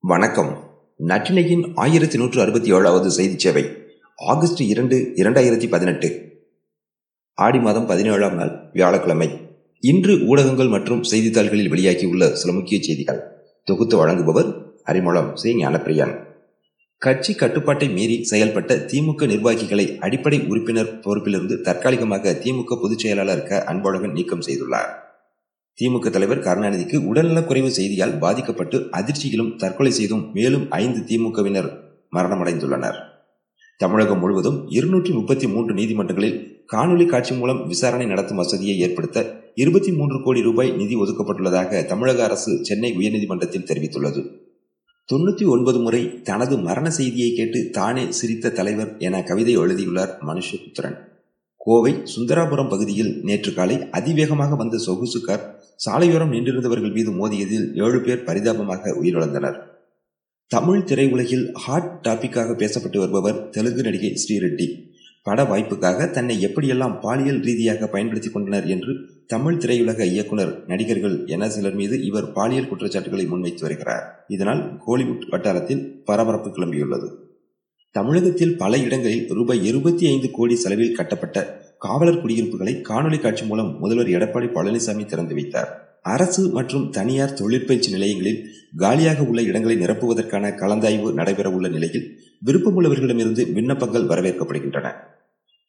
வணக்கம். நற்றினையின் ஆயிரத்தி நூற்று அறுபத்தி ஏழாவது செய்தி சேவை ஆகஸ்ட் இரண்டு இரண்டாயிரத்தி பதினெட்டு. ஆடி மாதம் பதினேழாம் நாள் வியாழக்கிழமை. இன்று ஊடகங்கள் மற்றும் செய்தித்தாள்களில் வெளியாகியுள்ள சில முக்கிய செய்திகள். தொகுத்து வழங்குபவர் அறிமுகம் சி. ஞானப்பிரியன். கட்சி கட்டுப்பாட்டை மீறி செயல்பட்ட திமுக நிர்வாகிகளை அடிப்படை உறுப்பினர் பொறுப்பிலிருந்து தற்காலிகமாக திமுக பொதுச் செயலாளர் க. அன்பழகன் நீக்கம் செய்துள்ளார். திமுக தலைவர் கருணாநிதிக்கு உடல்நலக் குறைவு செய்தியால் பாதிக்கப்பட்டு அதிர்ச்சியிலும் தற்கொலை செய்தும் மேலும் ஐந்து திமுகவினர் மரணமடைந்துள்ளனர். தமிழகம் முழுவதும் இருநூற்றி முப்பத்தி மூன்று நீதிமன்றங்களில் காணொலி காட்சி மூலம் விசாரணை நடத்தும் வசதியை ஏற்படுத்த இருபத்தி மூன்று கோடி ரூபாய் நிதி ஒதுக்கப்பட்டுள்ளதாக தமிழக அரசு சென்னை உயர்நீதிமன்றத்தில் தெரிவித்துள்ளது. தொண்ணூத்தி ஒன்பது முறை தனது மரண செய்தியை கேட்டு தானே சிரித்த தலைவர் என கவிதை எழுதியுள்ளார் மனுஷபுத்திரன். கோவை சுந்தராபுரம் பகுதியில் நேற்று காலை அதிவேகமாக வந்த சொகுசு கார் சாலையோரம் நின்றிருந்தவர்கள் மீது மோதியதில் ஏழு பேர் பரிதாபமாக உயிரிழந்தனர். தமிழ் திரையுலகில் ஹாட் டாபிக்காக பேசப்பட்டு வருபவர் தெலுங்கு நடிகை ஸ்ரீரெட்டி. பட வாய்ப்புக்காக தன்னை எப்படியெல்லாம் பாலியல் ரீதியாக பயன்படுத்திக் கொண்டனர் என்று தமிழ் திரையுலக இயக்குனர் நடிகர்கள் என சிலர் மீது இவர் பாலியல் குற்றச்சாட்டுகளை முன்வைத்து வருகிறார். இதனால் கோலிவுட் வட்டாரத்தில் பரபரப்பு கிளம்பியுள்ளது. தமிழகத்தில் பல இடங்களில் ரூபாய் இருபத்தி ஐந்து கோடி செலவில் கட்டப்பட்ட காவலர் குடியிருப்புகளை காணொலி காட்சி மூலம் முதல்வர் எடப்பாடி பழனிசாமி திறந்து வைத்தார். அரசு மற்றும் தனியார் தொழிற்பயிற்சி நிலையங்களில் காலியாக உள்ள இடங்களை நிரப்புவதற்கான கலந்தாய்வு நடைபெறவுள்ள நிலையில் விருப்பமுள்ளவர்களிடமிருந்து விண்ணப்பங்கள் வரவேற்கப்படுகின்றன.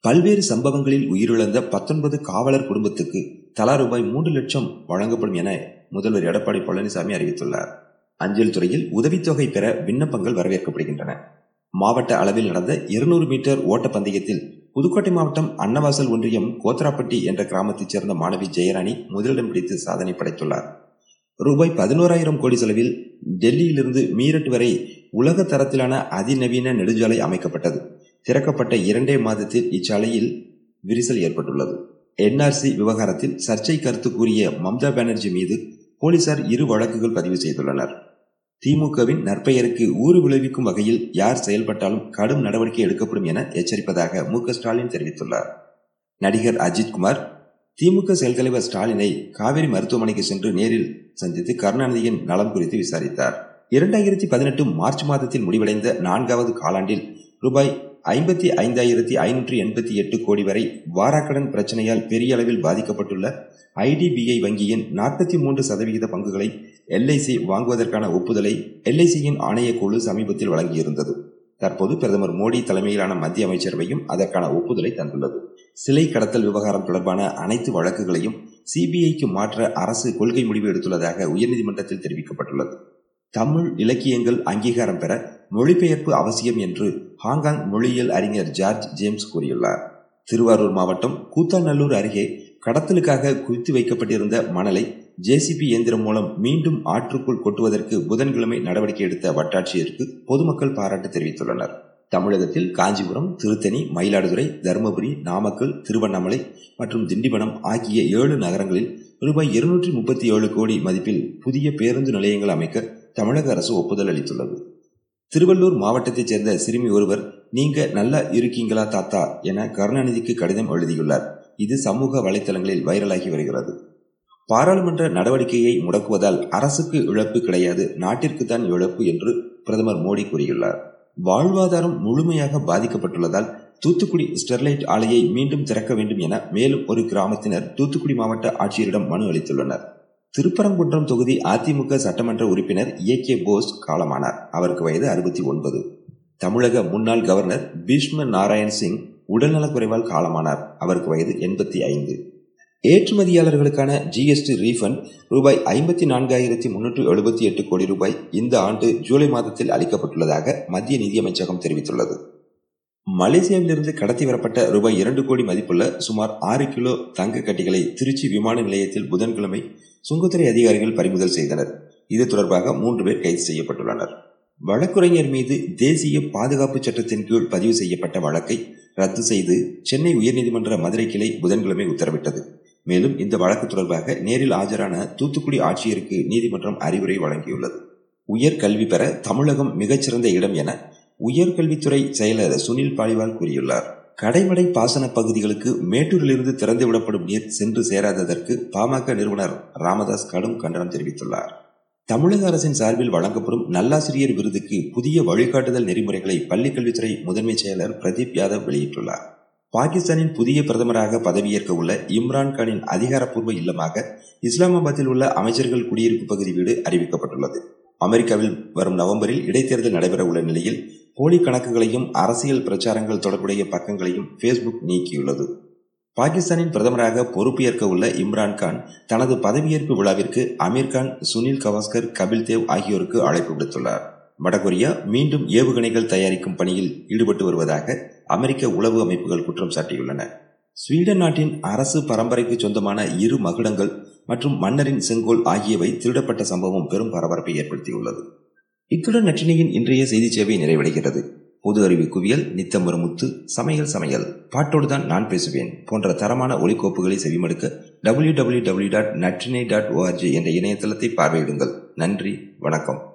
பல்வேறு சம்பவங்களில் உயிரிழந்த பத்தொன்பது காவலர் குடும்பத்துக்கு தலா ரூபாய் மூன்று லட்சம் வழங்கப்படும் என முதல்வர் எடப்பாடி பழனிசாமி அறிவித்துள்ளார். அஞ்சல் துறையில் உதவித்தொகை பெற விண்ணப்பங்கள் வரவேற்கப்படுகின்றன. மாவட்ட அளவில் நடந்த இருநூறு மீட்டர் ஓட்டப்பந்தயத்தில் புதுக்கோட்டை மாவட்டம் அன்னவாசல் ஒன்றியம் கோத்ராப்பட்டி என்ற கிராமத்தைச் சேர்ந்த மாணவி ஜெயராணி முதலிடம் பிடித்து சாதனை படைத்துள்ளார். ரூபாய் பதினோராயிரம் கோடி செலவில் டெல்லியிலிருந்து மீரட் வரை உலக தரத்திலான அதிநவீன நெடுஞ்சாலை அமைக்கப்பட்டது. திறக்கப்பட்ட இரண்டே மாதத்தில் இச்சாலையில் விரிசல் ஏற்பட்டுள்ளது. என்ஆர்சி விவகாரத்தில் சர்ச்சை கருத்து கூறிய மம்தா பானர்ஜி மீது போலீசார் இரு வழக்குகள் பதிவு செய்துள்ளனர். திமுகவின் நற்பெயருக்கு ஊறு விளைவிக்கும் வகையில் யார் செயல்பட்டாலும் கடும் நடவடிக்கை எடுக்கப்படும் என எச்சரிப்பதாக மு ஸ்டாலின் தெரிவித்துள்ளார். நடிகர் அஜித்குமார் திமுக செயல் தலைவர் ஸ்டாலினை காவிரி மருத்துவமனைக்கு சென்று நேரில் சந்தித்து கருணாநிதியின் நலம் குறித்து விசாரித்தார். இரண்டாயிரத்தி பதினெட்டு மார்ச் மாதத்தில் முடிவடைந்த நான்காவது காலாண்டில் ரூபாய் ஐம்பத்தி ஐந்தாயிரத்தி ஐநூற்றி எண்பத்தி எட்டு கோடி வரை வாராக்கடன் பிரச்சனையால் பெரிய அளவில் பாதிக்கப்பட்டுள்ள ஐடிபிஐ வங்கியின் நாற்பத்தி மூன்று சதவிகித பங்குகளை எல்ஐசி வாங்குவதற்கான ஒப்புதலை எல்ஐசியின் ஆணையக்குழு சமீபத்தில் வழங்கியிருந்தது. தற்போது பிரதமர் மோடி தலைமையிலான மத்திய அமைச்சரவையும் அதற்கான ஒப்புதலை தந்துள்ளது. சிலை கடத்தல் விவகாரம் தொடர்பான அனைத்து வழக்குகளையும் சிபிஐக்கு மாற்ற அரசு கொள்கை முடிவு எடுத்துள்ளதாக உயர்நீதிமன்றத்தில் தெரிவிக்கப்பட்டுள்ளது. தமிழ் இலக்கியங்கள் அங்கீகாரம் பெற மொழிபெயர்ப்பு அவசியம் என்று ஹாங்காங் மொழியியல் அறிஞர் ஜார்ஜ் ஜேம்ஸ் கூறியுள்ளார். திருவாரூர் மாவட்டம் கூத்தாநல்லூர் அருகே கடத்தலுக்காக குவித்து வைக்கப்பட்டிருந்த மணலை ஜேசிபி இயந்திரம் மூலம் மீண்டும் ஆற்றுக்குள் கொட்டுவதற்கு புதன்கிழமை நடவடிக்கை எடுத்த வட்டாட்சியருக்கு பொதுமக்கள் பாராட்டு தெரிவித்துள்ளனர். தமிழகத்தில் காஞ்சிபுரம் திருத்தணி மயிலாடுதுறை தருமபுரி நாமக்கல் திருவண்ணாமலை மற்றும் திண்டிவனம் ஆகிய ஏழு நகரங்களில் ரூபாய் இருநூற்றி முப்பத்தி ஏழு கோடி மதிப்பில் புதிய பேருந்து நிலையங்கள் அமைக்க தமிழக அரசு ஒப்புதல் அளித்துள்ளது. திருவள்ளூர் மாவட்டத்தைச் சேர்ந்த சிறுமி ஒருவர் நீங்க நல்லா இருக்கீங்களா தாத்தா? என கருணாநிதிக்கு கடிதம் எழுதியுள்ளார். இது சமூக வலைதளங்களில் வைரலாகி வருகிறது. பாராளுமன்ற நடவடிக்கையை முடக்குவதால் அரசுக்கு இழப்பு கிடையாது நாட்டிற்கு தான் இழப்பு என்று பிரதமர் மோடி கூறியுள்ளார். வாழ்வாதாரம் முழுமையாக பாதிக்கப்பட்டுள்ளதால் தூத்துக்குடி ஸ்டெர்லைட் ஆலையை மீண்டும் திறக்க வேண்டும் என மேலும் ஒரு கிராமத்தினர் தூத்துக்குடி மாவட்ட ஆட்சியரிடம் மனு அளித்துள்ளனர். திருப்பரங்குன்றம் தொகுதி அதிமுக சட்டமன்ற உறுப்பினர் ஏ கே போஸ் காலமானார். அவருக்கு வயது அறுபத்தி ஒன்பது. தமிழக முன்னாள் கவர்னர் பீஷ்ம நாராயண் சிங் உடல்நலக்குறைவால் காலமானார். அவருக்கு வயது எண்பத்தி ஐந்து. ஏற்றுமதியாளர்களுக்கான ஜிஎஸ்டி ரீஃபண்ட் ரூபாய் ஐம்பத்தி நான்காயிரத்தி முன்னூற்று எழுபத்தி எட்டு கோடி ரூபாய் இந்த ஆண்டு ஜூலை மாதத்தில் அளிக்கப்பட்டுள்ளதாக மத்திய நிதியமைச்சகம் தெரிவித்துள்ளது. மலேசியாவிலிருந்து கடத்தி வரப்பட்ட ரூபாய் இரண்டு கோடி மதிப்புள்ள சுமார் ஆறு கிலோ தங்க கட்டிகளை திருச்சி விமான நிலையத்தில் புதன்கிழமை சுங்கத்துறை அதிகாரிகள் பறிமுதல் செய்தனர். இது தொடர்பாக மூன்று பேர் கைது செய்யப்பட்டுள்ளனர். வழக்குரைஞர் மீது தேசிய பாதுகாப்பு சட்டத்தின் கீழ் பதிவு செய்யப்பட்ட வழக்கை ரத்து செய்து சென்னை உயர்நீதிமன்ற மதுரை கிளை புதன்கிழமை உத்தரவிட்டது. மேலும் இந்த வழக்கு தொடர்பாக நேரில் ஆஜரான தூத்துக்குடி ஆட்சியருக்கு நீதிமன்றம் அறிவுரை வழங்கியுள்ளது. உயர்கல்வி பெற தமிழகம் மிகச்சிறந்த இடம் என உயர்கல்வித்துறை செயலர் சுனில் பாலிவால் கூறியுள்ளார். கடைமடை பாசன பகுதிகளுக்கு மேட்டூரிலிருந்து திறந்துவிடப்படும் நீர் சென்று சேராததற்கு பாமக நிறுவனர் ராமதாஸ் கடும் கண்டனம் தெரிவித்துள்ளார். தமிழக அரசின் சார்பில் வழங்கப்படும் நல்லாசிரியர் விருதுக்கு புதிய வழிகாட்டுதல் நெறிமுறைகளை பள்ளிக்கல்வித்துறை முதன்மை செயலர் பிரதீப் யாதவ் வெளியிட்டுள்ளார். பாகிஸ்தானின் புதிய பிரதமராக பதவியேற்க உள்ள இம்ரான் கானின் அதிகாரப்பூர்வ இல்லமாக இஸ்லாமாபாத்தில் உள்ள அமைச்சர்கள் குடியிருப்பு பகுதி வீடு அறிவிக்கப்பட்டுள்ளது. அமெரிக்காவில் வரும் நவம்பரில் இடைத்தேர்தல் நடைபெற உள்ள நிலையில் போலி கணக்குகளையும் அரசியல் பிரச்சாரங்கள் தொடர்புடைய பக்கங்களையும் பேஸ்புக் நீக்கியுள்ளது. பாகிஸ்தானின் பிரதமராக பொறுப்பேற்க உள்ள இம்ரான்கான் தனது பதவியேற்பு விழாவிற்கு அமீர்கான் சுனில் கவாஸ்கர் கபில் தேவ் ஆகியோருக்கு அழைப்பு விடுத்துள்ளார். வடகொரியா மீண்டும் ஏவுகணைகள் தயாரிக்கும் பணியில் ஈடுபட்டு வருவதாக அமெரிக்க உளவு அமைப்புகள் குற்றம் சாட்டியுள்ளன. ஸ்வீடன் நாட்டின் அரசு பரம்பரைக்கு சொந்தமான இரு மகுடங்கள் மற்றும் மன்னரின் செங்கோல் ஆகியவை திருடப்பட்ட சம்பவம் பெரும் பரபரப்பை ஏற்படுத்தியுள்ளது. இத்துடன் நற்றினையின் இன்றைய செய்தி சேவை நிறைவடைகிறது. பொது அறிவு குவியல் நித்தம் ஒரு முத்து சமையல் சமையல். பாட்டோடு தான் நான் பேசுவேன். போன்ற தரமான ஒலிக்கோப்புகளை செவிமடுக்க W W W dot Natrinai dot ORG என்ற இணையதளத்தை பார்வையிடுங்கள். நன்றி வணக்கம்.